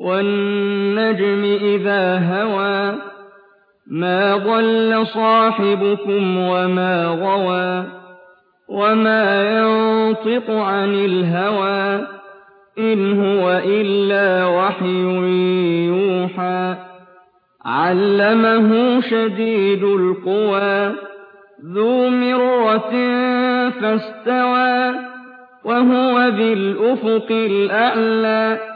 وَالنَّجْمِ إِذَا هَوَىٰ مَا ضَلَّ صَاحِبُكُمْ وَمَا غَوَىٰ وَمَا يَنطِقُ عَنِ الْهَوَىٰ إِنْ هُوَ إِلَّا وَحْيٌ يُوحَىٰ عَلَّمَهُ شَدِيدُ الْقُوَىٰ ذُو مِرَّةٍ فَاسْتَوَىٰ وَهُوَ بِالْأُفُقِ الْأَعْلَىٰ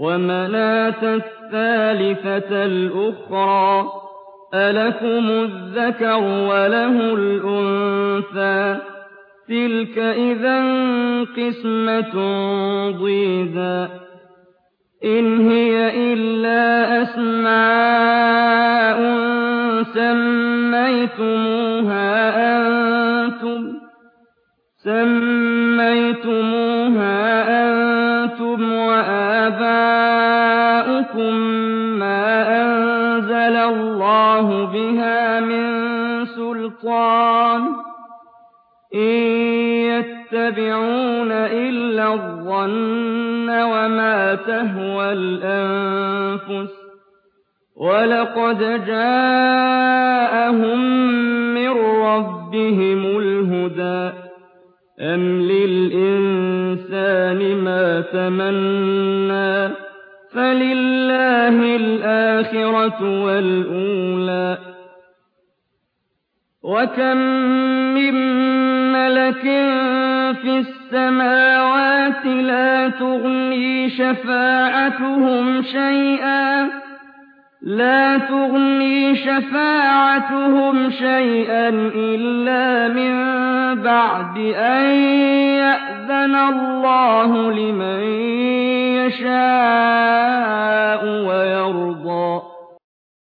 وَمَنَاةَ الثَّالِثَةَ الْأُخْرَىٰ أَلَكُمُ الذَّكَرُ وَلَهُ الْأُنثَىٰ تِلْكَ إِذًا قِسْمَةٌ ضِيزَىٰ. إِنْ هِيَ إِلَّا أَسْمَاءٌ سَمَّيْتُمُوهَا أَنتُمْ وَآبَاؤُكُم مَّا أَنزَلَ اللَّهُ بِهَا مِن سُلْطَانٍ ۚ إِن يَتَّبِعُونَ إِلَّا الظَّنَّ وَمَا تَهْوَى الْأَنفُسُ ۖ وَلَقَدْ جَاءَهُم مِّن رَّبِّهِمُ الْهُدَىٰ أَمْ لِلْإِنسَانِ مَا تَمَنَّىٰ فَلِلَّهِ الْآخِرَةُ وَالْأُولَىٰ وَكَم مِّن مَّلَكٍ فِي السَّمَاوَاتِ لَا تُغْنِي شَفَاعَتُهُمْ شَيْئًا لا تغني شفاعتهم شيئا إلا من بعد أن يأذن الله لمن